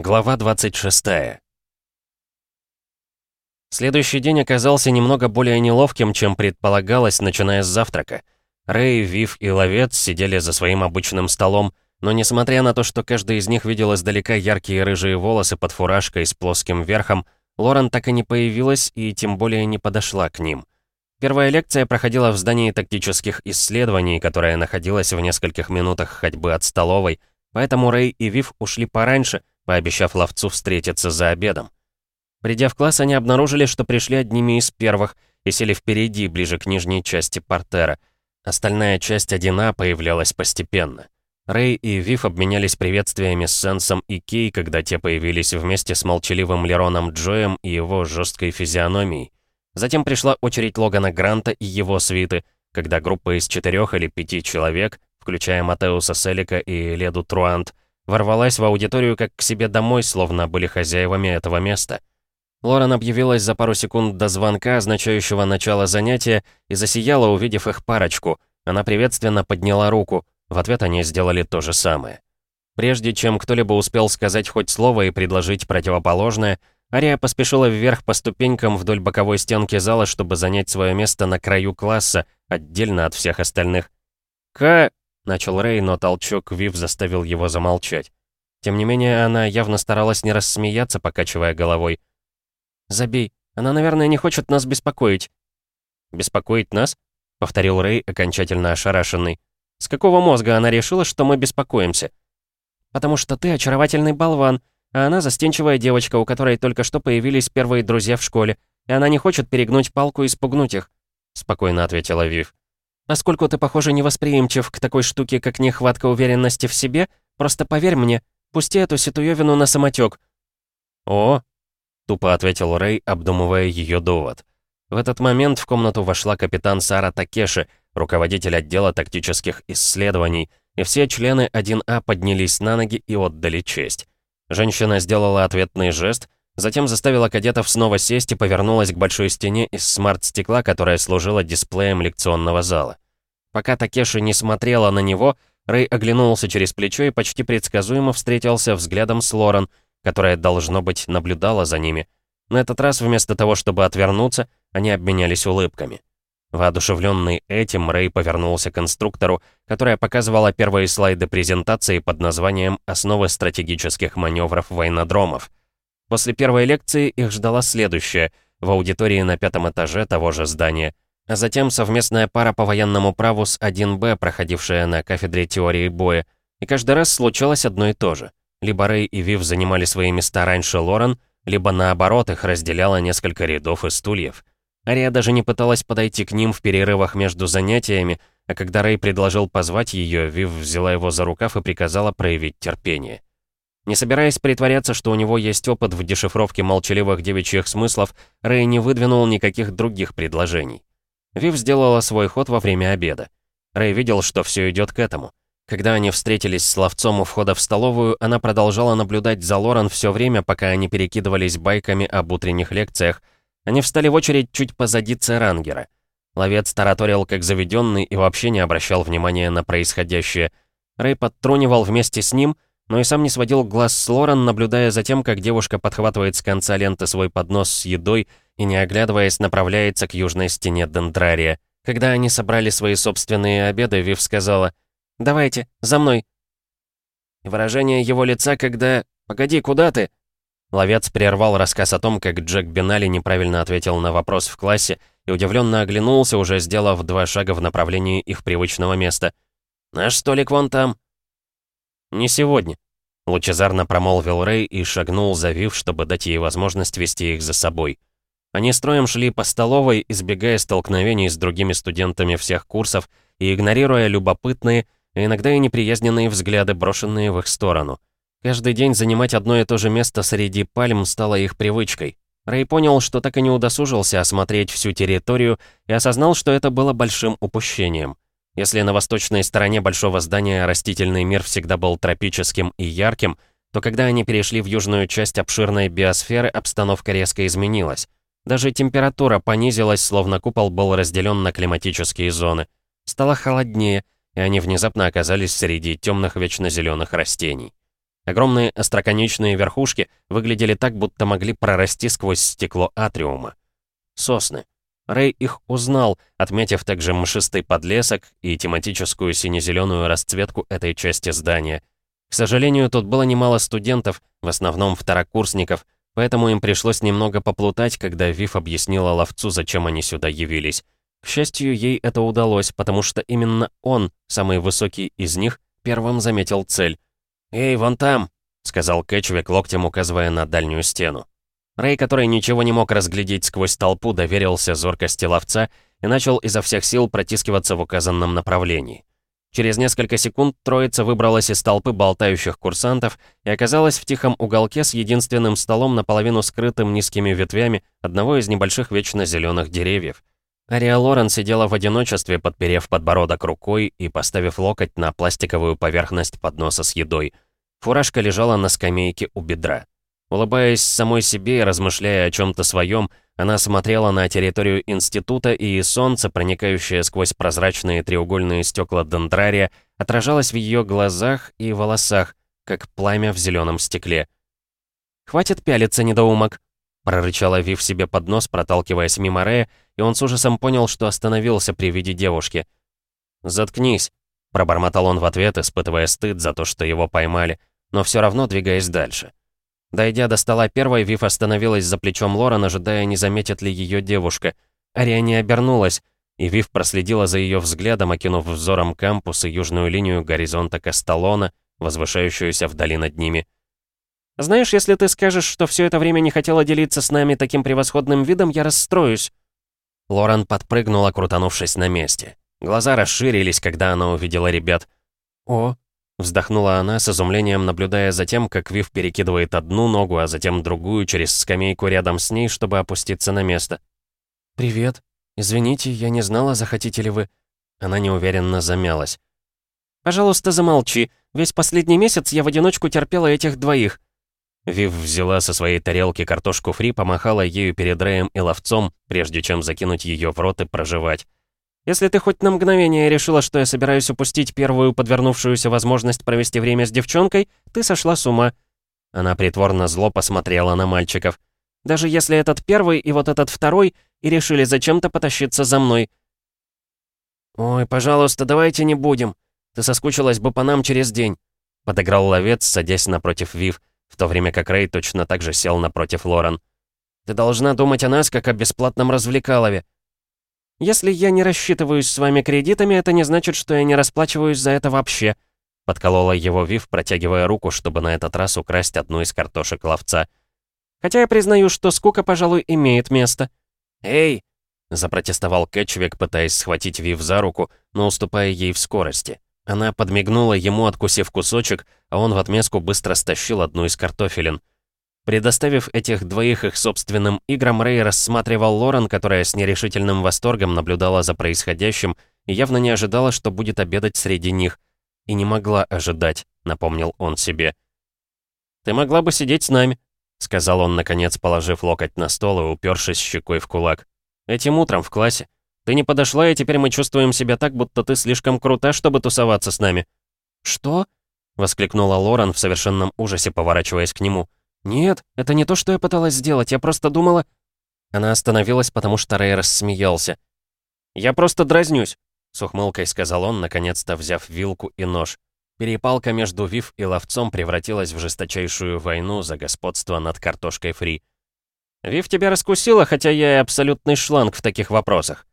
Глава 26. Следующий день оказался немного более неловким, чем предполагалось, начиная с завтрака. Рэй, Вив и Ловец сидели за своим обычным столом, но несмотря на то, что каждый из них видел издалека яркие рыжие волосы под фуражкой с плоским верхом, Лорен так и не появилась и тем более не подошла к ним. Первая лекция проходила в здании тактических исследований, которое находилось в нескольких минутах ходьбы от столовой, поэтому Рэй и Вив ушли пораньше, пообещав ловцу встретиться за обедом. Придя в класс, они обнаружили, что пришли одними из первых и сели впереди, ближе к нижней части портера. Остальная часть 1А появлялась постепенно. Рэй и Вив обменялись приветствиями с Сенсом и Кей, когда те появились вместе с молчаливым Лероном Джоем и его жесткой физиономией. Затем пришла очередь Логана Гранта и его свиты, когда группа из четырех или пяти человек, включая Матеуса Селика и Леду Труант, ворвалась в аудиторию как к себе домой, словно были хозяевами этого места. Лорен объявилась за пару секунд до звонка, означающего начало занятия, и засияла, увидев их парочку. Она приветственно подняла руку — в ответ они сделали то же самое. Прежде чем кто-либо успел сказать хоть слово и предложить противоположное, Ария поспешила вверх по ступенькам вдоль боковой стенки зала, чтобы занять свое место на краю класса, отдельно от всех остальных. «К...» — начал Рэй, но толчок Вив заставил его замолчать. Тем не менее, она явно старалась не рассмеяться, покачивая головой. «Забей, она, наверное, не хочет нас беспокоить». «Беспокоить нас?» — повторил Рэй, окончательно ошарашенный. С какого мозга она решила, что мы беспокоимся? Потому что ты очаровательный болван, а она застенчивая девочка, у которой только что появились первые друзья в школе, и она не хочет перегнуть палку и спугнуть их», — спокойно ответила Вив. «Поскольку ты, похоже, невосприимчив к такой штуке, как нехватка уверенности в себе, просто поверь мне, пусти эту ситуевину на самотек. «О!» — тупо ответил Рэй, обдумывая ее довод. В этот момент в комнату вошла капитан Сара Такеши, руководитель отдела тактических исследований, и все члены 1А поднялись на ноги и отдали честь. Женщина сделала ответный жест, затем заставила кадетов снова сесть и повернулась к большой стене из смарт-стекла, которая служила дисплеем лекционного зала. Пока Такеши не смотрела на него, Рэй оглянулся через плечо и почти предсказуемо встретился взглядом с Лорен, которая, должно быть, наблюдала за ними. На этот раз, вместо того, чтобы отвернуться, они обменялись улыбками. Воодушевленный этим, Рэй повернулся к инструктору, которая показывала первые слайды презентации под названием «Основы стратегических маневров войнодромов». После первой лекции их ждала следующая, в аудитории на пятом этаже того же здания, а затем совместная пара по военному праву с 1Б, проходившая на кафедре теории боя, и каждый раз случалось одно и то же. Либо Рэй и Вив занимали свои места раньше Лорен, либо наоборот их разделяло несколько рядов и стульев. Ария даже не пыталась подойти к ним в перерывах между занятиями, а когда Рэй предложил позвать ее, Вив взяла его за рукав и приказала проявить терпение. Не собираясь притворяться, что у него есть опыт в дешифровке молчаливых девичьих смыслов, Рэй не выдвинул никаких других предложений. Вив сделала свой ход во время обеда. Рэй видел, что все идет к этому. Когда они встретились с ловцом у входа в столовую, она продолжала наблюдать за Лорен все время, пока они перекидывались байками об утренних лекциях, они встали в очередь чуть позади Церангера. Ловец тараторил как заведенный и вообще не обращал внимания на происходящее. Рэй подтрунивал вместе с ним, но и сам не сводил глаз с Лорен, наблюдая за тем, как девушка подхватывает с конца ленты свой поднос с едой и, не оглядываясь, направляется к южной стене Дендрария. Когда они собрали свои собственные обеды, Вив сказала «Давайте, за мной». выражение его лица, когда «Погоди, куда ты?» Ловец прервал рассказ о том, как Джек Бинали неправильно ответил на вопрос в классе и удивленно оглянулся, уже сделав два шага в направлении их привычного места. «Наш столик вон там». «Не сегодня», — лучезарно промолвил Рэй и шагнул, завив, чтобы дать ей возможность вести их за собой. Они строем шли по столовой, избегая столкновений с другими студентами всех курсов и игнорируя любопытные, иногда и неприязненные взгляды, брошенные в их сторону. Каждый день занимать одно и то же место среди пальм стало их привычкой. Рэй понял, что так и не удосужился осмотреть всю территорию и осознал, что это было большим упущением. Если на восточной стороне большого здания растительный мир всегда был тропическим и ярким, то когда они перешли в южную часть обширной биосферы, обстановка резко изменилась. Даже температура понизилась, словно купол был разделен на климатические зоны. Стало холоднее, и они внезапно оказались среди темных вечно растений. Огромные остроконечные верхушки выглядели так, будто могли прорасти сквозь стекло атриума. Сосны. Рэй их узнал, отметив также мшистый подлесок и тематическую сине-зеленую расцветку этой части здания. К сожалению, тут было немало студентов, в основном второкурсников, поэтому им пришлось немного поплутать, когда Вив объяснила ловцу, зачем они сюда явились. К счастью, ей это удалось, потому что именно он, самый высокий из них, первым заметил цель. «Эй, вон там!» — сказал Кэтчвик, локтем указывая на дальнюю стену. Рэй, который ничего не мог разглядеть сквозь толпу, доверился зоркости ловца и начал изо всех сил протискиваться в указанном направлении. Через несколько секунд троица выбралась из толпы болтающих курсантов и оказалась в тихом уголке с единственным столом наполовину скрытым низкими ветвями одного из небольших вечно зеленых деревьев. Ария Лорен сидела в одиночестве, подперев подбородок рукой и поставив локоть на пластиковую поверхность подноса с едой. Фуражка лежала на скамейке у бедра. Улыбаясь самой себе и размышляя о чем-то своем, она смотрела на территорию института, и солнце, проникающее сквозь прозрачные треугольные стекла дендрария, отражалось в ее глазах и волосах, как пламя в зеленом стекле. «Хватит пялиться, недоумок!» прорычала Вив себе под нос, проталкиваясь мимо Рея, и он с ужасом понял, что остановился при виде девушки. «Заткнись!» — пробормотал он в ответ, испытывая стыд за то, что его поймали, но все равно двигаясь дальше. Дойдя до стола первой, Вив остановилась за плечом Лорен, ожидая, не заметит ли ее девушка. Ария не обернулась, и Вив проследила за ее взглядом, окинув взором кампус и южную линию горизонта Касталона, возвышающуюся вдали над ними. «Знаешь, если ты скажешь, что все это время не хотела делиться с нами таким превосходным видом, я расстроюсь». Лорен подпрыгнула, крутанувшись на месте. Глаза расширились, когда она увидела ребят. «О, Вздохнула она с изумлением, наблюдая за тем, как Вив перекидывает одну ногу, а затем другую через скамейку рядом с ней, чтобы опуститься на место. «Привет. Извините, я не знала, захотите ли вы...» Она неуверенно замялась. «Пожалуйста, замолчи. Весь последний месяц я в одиночку терпела этих двоих». Вив взяла со своей тарелки картошку фри, помахала ею перед Рэем и ловцом, прежде чем закинуть ее в рот и проживать. Если ты хоть на мгновение решила, что я собираюсь упустить первую подвернувшуюся возможность провести время с девчонкой, ты сошла с ума». Она притворно зло посмотрела на мальчиков. «Даже если этот первый и вот этот второй и решили зачем-то потащиться за мной». «Ой, пожалуйста, давайте не будем. Ты соскучилась бы по нам через день», — подыграл ловец, садясь напротив Вив, в то время как Рэй точно так же сел напротив Лорен. «Ты должна думать о нас, как о бесплатном развлекалове. «Если я не рассчитываюсь с вами кредитами, это не значит, что я не расплачиваюсь за это вообще», подколола его Вив, протягивая руку, чтобы на этот раз украсть одну из картошек ловца. «Хотя я признаю, что скука, пожалуй, имеет место». «Эй!» — запротестовал Кэтчвик, пытаясь схватить Вив за руку, но уступая ей в скорости. Она подмигнула ему, откусив кусочек, а он в отместку быстро стащил одну из картофелин. Предоставив этих двоих их собственным играм, Рэй рассматривал Лорен, которая с нерешительным восторгом наблюдала за происходящим и явно не ожидала, что будет обедать среди них. И не могла ожидать, напомнил он себе. «Ты могла бы сидеть с нами», — сказал он, наконец, положив локоть на стол и упершись щекой в кулак. «Этим утром в классе. Ты не подошла, и теперь мы чувствуем себя так, будто ты слишком крута, чтобы тусоваться с нами». «Что?» — воскликнула Лорен в совершенном ужасе, поворачиваясь к нему. «Нет, это не то, что я пыталась сделать, я просто думала...» Она остановилась, потому что Рэй рассмеялся. «Я просто дразнюсь», — с ухмылкой сказал он, наконец-то взяв вилку и нож. Перепалка между Вив и ловцом превратилась в жесточайшую войну за господство над картошкой фри. «Вив тебя раскусила, хотя я и абсолютный шланг в таких вопросах».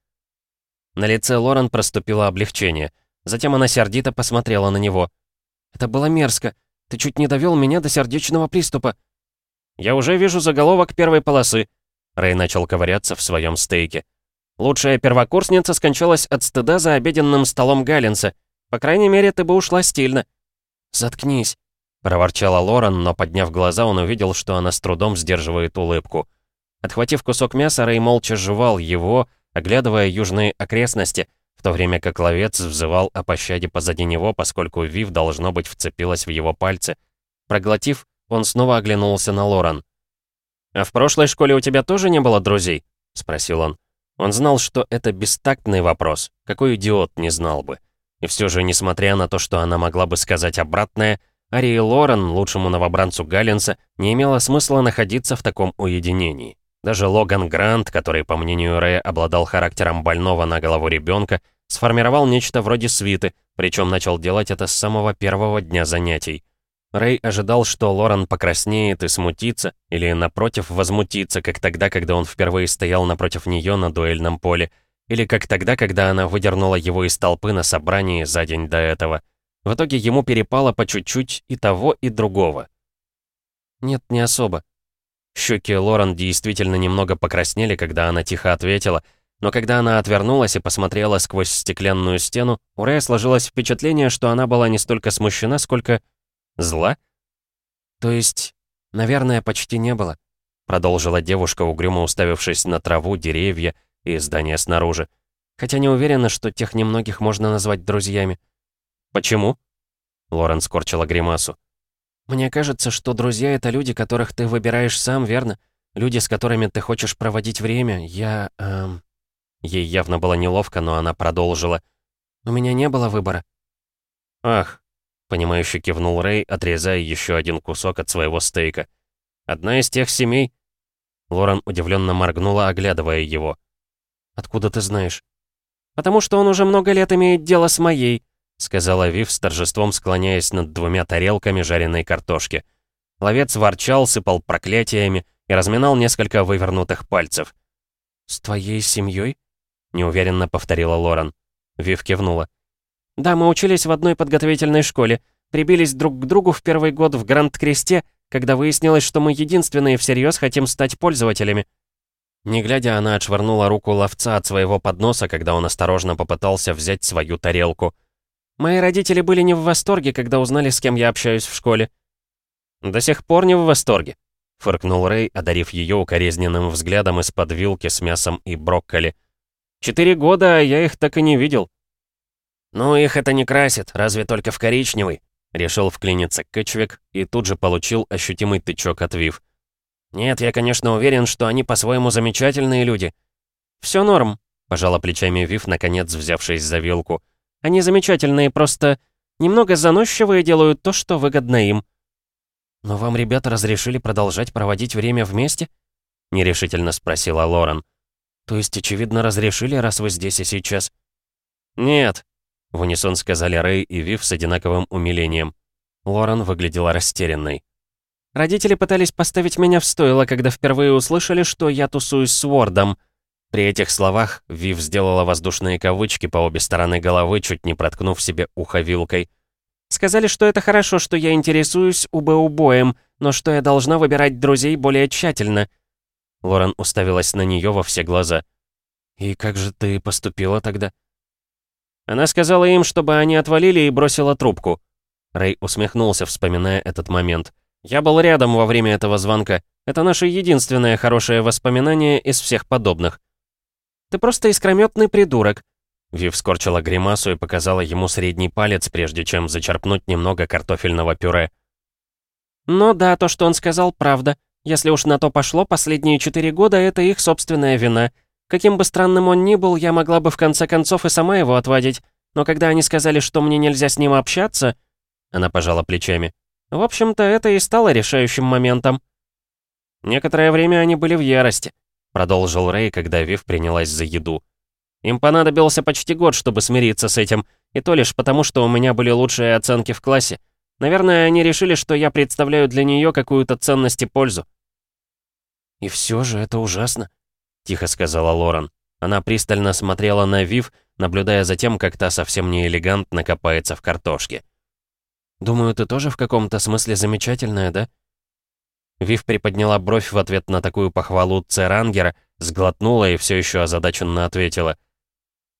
На лице Лорен проступило облегчение. Затем она сердито посмотрела на него. «Это было мерзко. Ты чуть не довел меня до сердечного приступа». «Я уже вижу заголовок первой полосы». Рэй начал ковыряться в своем стейке. «Лучшая первокурсница скончалась от стыда за обеденным столом Галлинса. По крайней мере, ты бы ушла стильно». «Заткнись», — проворчала Лорен, но, подняв глаза, он увидел, что она с трудом сдерживает улыбку. Отхватив кусок мяса, Рэй молча жевал его, оглядывая южные окрестности, в то время как ловец взывал о пощаде позади него, поскольку Вив, должно быть, вцепилась в его пальцы. Проглотив, он снова оглянулся на Лоран. «А в прошлой школе у тебя тоже не было друзей?» — спросил он. Он знал, что это бестактный вопрос. Какой идиот не знал бы. И все же, несмотря на то, что она могла бы сказать обратное, Арии Лорен, лучшему новобранцу Галлинса, не имело смысла находиться в таком уединении. Даже Логан Грант, который, по мнению Рэя, обладал характером больного на голову ребенка, сформировал нечто вроде свиты, причем начал делать это с самого первого дня занятий. Рэй ожидал, что Лорен покраснеет и смутится, или, напротив, возмутится, как тогда, когда он впервые стоял напротив нее на дуэльном поле, или как тогда, когда она выдернула его из толпы на собрании за день до этого. В итоге ему перепало по чуть-чуть и того, и другого. «Нет, не особо». Щеки Лорен действительно немного покраснели, когда она тихо ответила, но когда она отвернулась и посмотрела сквозь стеклянную стену, у Рэя сложилось впечатление, что она была не столько смущена, сколько Зла? То есть, наверное, почти не было. Продолжила девушка, угрюмо уставившись на траву, деревья и здания снаружи. Хотя не уверена, что тех немногих можно назвать друзьями. Почему? Лорен скорчила гримасу. «Мне кажется, что друзья — это люди, которых ты выбираешь сам, верно? Люди, с которыми ты хочешь проводить время. Я... Эм...» Ей явно было неловко, но она продолжила. «У меня не было выбора». «Ах, Понимающе кивнул Рэй, отрезая еще один кусок от своего стейка. «Одна из тех семей...» Лорен удивленно моргнула, оглядывая его. «Откуда ты знаешь?» «Потому что он уже много лет имеет дело с моей», сказала Вив с торжеством, склоняясь над двумя тарелками жареной картошки. Ловец ворчал, сыпал проклятиями и разминал несколько вывернутых пальцев. «С твоей семьей?» неуверенно повторила Лорен. Вив кивнула. Да, мы учились в одной подготовительной школе. Прибились друг к другу в первый год в Гранд-Кресте, когда выяснилось, что мы единственные всерьез хотим стать пользователями. Не глядя, она отшвырнула руку ловца от своего подноса, когда он осторожно попытался взять свою тарелку. Мои родители были не в восторге, когда узнали, с кем я общаюсь в школе. «До сих пор не в восторге», — фыркнул Рэй, одарив ее укоризненным взглядом из-под вилки с мясом и брокколи. «Четыре года, а я их так и не видел. «Ну, их это не красит, разве только в коричневый», — решил вклиниться Кэтчвик и тут же получил ощутимый тычок от Вив. «Нет, я, конечно, уверен, что они по-своему замечательные люди». «Всё норм», — пожала плечами Вив, наконец взявшись за вилку. «Они замечательные, просто немного заносчивые делают то, что выгодно им». «Но вам ребята разрешили продолжать проводить время вместе?» — нерешительно спросила Лорен. «То есть, очевидно, разрешили, раз вы здесь и сейчас?» «Нет», в унисон сказали Рэй и Вив с одинаковым умилением. Лорен выглядела растерянной. «Родители пытались поставить меня в стойло, когда впервые услышали, что я тусуюсь с Уордом». При этих словах Вив сделала воздушные кавычки по обе стороны головы, чуть не проткнув себе ухо вилкой. «Сказали, что это хорошо, что я интересуюсь УБУ-боем, но что я должна выбирать друзей более тщательно». Лорен уставилась на нее во все глаза. «И как же ты поступила тогда?» Она сказала им, чтобы они отвалили и бросила трубку. Рэй усмехнулся, вспоминая этот момент. «Я был рядом во время этого звонка. Это наше единственное хорошее воспоминание из всех подобных». «Ты просто искрометный придурок», Вив скорчила гримасу и показала ему средний палец, прежде чем зачерпнуть немного картофельного пюре. «Ну да, то, что он сказал, правда. Если уж на то пошло, последние четыре года — это их собственная вина. Каким бы странным он ни был, я могла бы в конце концов и сама его отводить. Но когда они сказали, что мне нельзя с ним общаться...» Она пожала плечами. «В общем-то, это и стало решающим моментом». «Некоторое время они были в ярости», — продолжил Рэй, когда Вив принялась за еду. «Им понадобился почти год, чтобы смириться с этим, и то лишь потому, что у меня были лучшие оценки в классе. Наверное, они решили, что я представляю для нее какую-то ценность и пользу». «И все же это ужасно», тихо сказала Лорен. Она пристально смотрела на Вив, наблюдая за тем, как та совсем не элегантно копается в картошке. «Думаю, ты тоже в каком-то смысле замечательная, да?» Вив приподняла бровь в ответ на такую похвалу Церангера, сглотнула и все еще озадаченно ответила.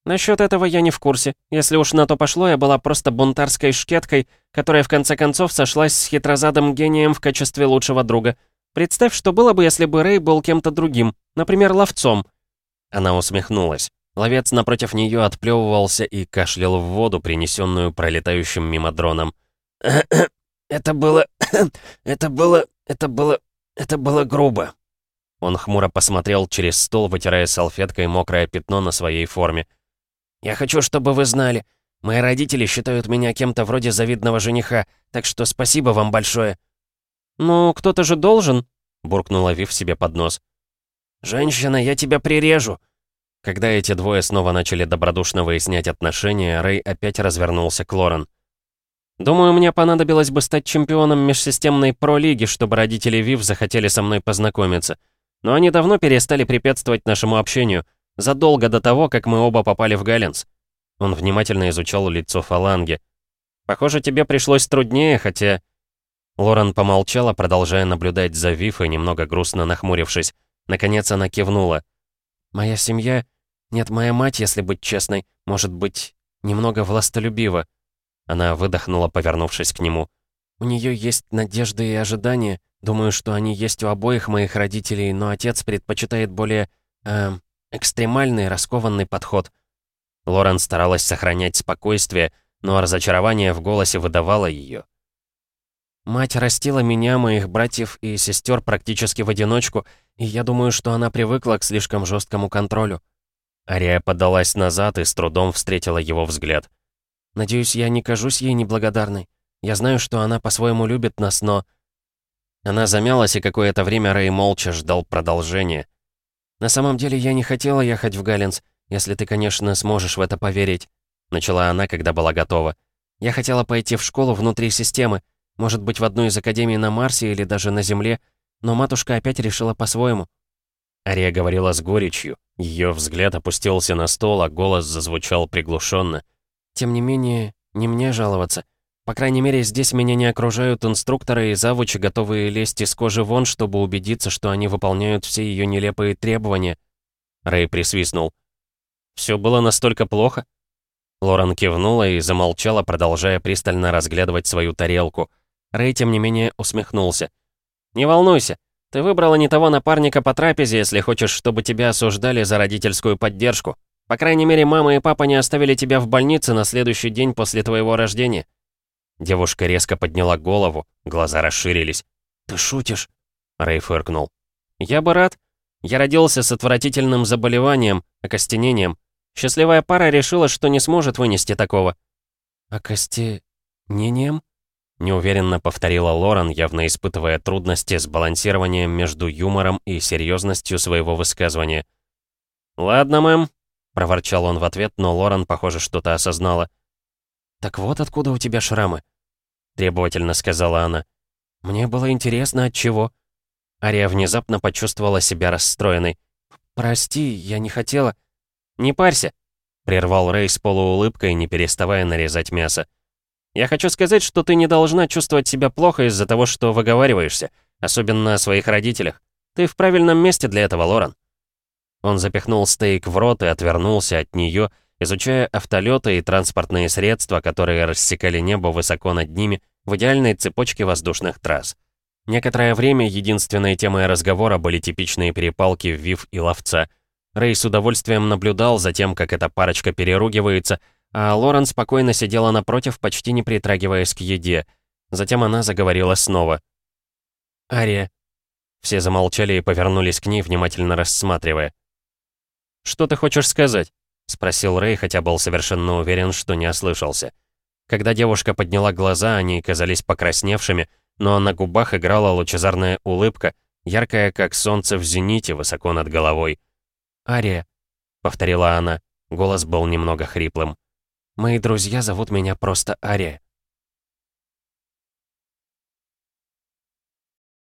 «Насчет этого я не в курсе. Если уж на то пошло, я была просто бунтарской шкеткой, которая в конце концов сошлась с хитрозадым гением в качестве лучшего друга. Представь, что было бы, если бы Рэй был кем-то другим, например, ловцом». Она усмехнулась. Ловец напротив нее отплевывался и кашлял в воду, принесенную пролетающим мимо дроном. «Это было... это было... это было... это было грубо». Он хмуро посмотрел через стол, вытирая салфеткой мокрое пятно на своей форме. «Я хочу, чтобы вы знали. Мои родители считают меня кем-то вроде завидного жениха, так что спасибо вам большое». «Ну, кто-то же должен», — буркнула Вив себе под нос. «Женщина, я тебя прирежу!» Когда эти двое снова начали добродушно выяснять отношения, Рэй опять развернулся к Лорен. «Думаю, мне понадобилось бы стать чемпионом межсистемной про-лиги, чтобы родители Вив захотели со мной познакомиться. Но они давно перестали препятствовать нашему общению, задолго до того, как мы оба попали в Галленс». Он внимательно изучал лицо фаланги. «Похоже, тебе пришлось труднее, хотя...» Лорен помолчала, продолжая наблюдать за Вив и немного грустно нахмурившись. Наконец она кивнула. «Моя семья нет, моя мать, если быть честной, может быть, немного властолюбива. Она выдохнула, повернувшись к нему. У нее есть надежды и ожидания. Думаю, что они есть у обоих моих родителей, но отец предпочитает более... Э, экстремальный, раскованный подход. Лорен старалась сохранять спокойствие, но разочарование в голосе выдавало ее. Мать растила меня, моих братьев и сестер практически в одиночку, и я думаю, что она привыкла к слишком жесткому контролю. Ария подалась назад и с трудом встретила его взгляд. «Надеюсь, я не кажусь ей неблагодарной. Я знаю, что она по-своему любит нас, но...» Она замялась, и какое-то время Рэй молча ждал продолжения. «На самом деле, я не хотела ехать в Галлинс, если ты, конечно, сможешь в это поверить», начала она, когда была готова. «Я хотела пойти в школу внутри системы, может быть, в одну из академий на Марсе или даже на Земле, но матушка опять решила по-своему». Ария говорила с горечью. Ее взгляд опустился на стол, а голос зазвучал приглушенно. «Тем не менее, не мне жаловаться. По крайней мере, здесь меня не окружают инструкторы и завучи, готовые лезть из кожи вон, чтобы убедиться, что они выполняют все ее нелепые требования». Рэй присвистнул. «Все было настолько плохо?» Лорен кивнула и замолчала, продолжая пристально разглядывать свою тарелку. Рэй, тем не менее, усмехнулся. «Не волнуйся, ты выбрала не того напарника по трапезе, если хочешь, чтобы тебя осуждали за родительскую поддержку. По крайней мере, мама и папа не оставили тебя в больнице на следующий день после твоего рождения». Девушка резко подняла голову, глаза расширились. «Ты шутишь?» Рэй фыркнул. «Я бы рад. Я родился с отвратительным заболеванием, окостенением. Счастливая пара решила, что не сможет вынести такого». «Окостенением?» Неуверенно повторила Лорен, явно испытывая трудности с балансированием между юмором и серьезностью своего высказывания. «Ладно, мэм», — проворчал он в ответ, но Лорен, похоже, что-то осознала. «Так вот откуда у тебя шрамы?» — требовательно сказала она. «Мне было интересно, от чего?» Ария внезапно почувствовала себя расстроенной. «Прости, я не хотела...» «Не парься», — прервал Рэй с полуулыбкой, не переставая нарезать мясо. Я хочу сказать, что ты не должна чувствовать себя плохо из-за того, что выговариваешься, особенно о своих родителях. Ты в правильном месте для этого, Лорен». Он запихнул стейк в рот и отвернулся от нее, изучая автолеты и транспортные средства, которые рассекали небо высоко над ними в идеальной цепочке воздушных трасс. Некоторое время единственной темой разговора были типичные перепалки Вив и Ловца. Рэй с удовольствием наблюдал за тем, как эта парочка переругивается, а Лорен спокойно сидела напротив, почти не притрагиваясь к еде. Затем она заговорила снова. «Ария». Все замолчали и повернулись к ней, внимательно рассматривая. «Что ты хочешь сказать?» — спросил Рэй, хотя был совершенно уверен, что не ослышался. Когда девушка подняла глаза, они казались покрасневшими, но на губах играла лучезарная улыбка, яркая, как солнце в зените, высоко над головой. «Ария», — повторила она, голос был немного хриплым. Мои друзья зовут меня просто Ария.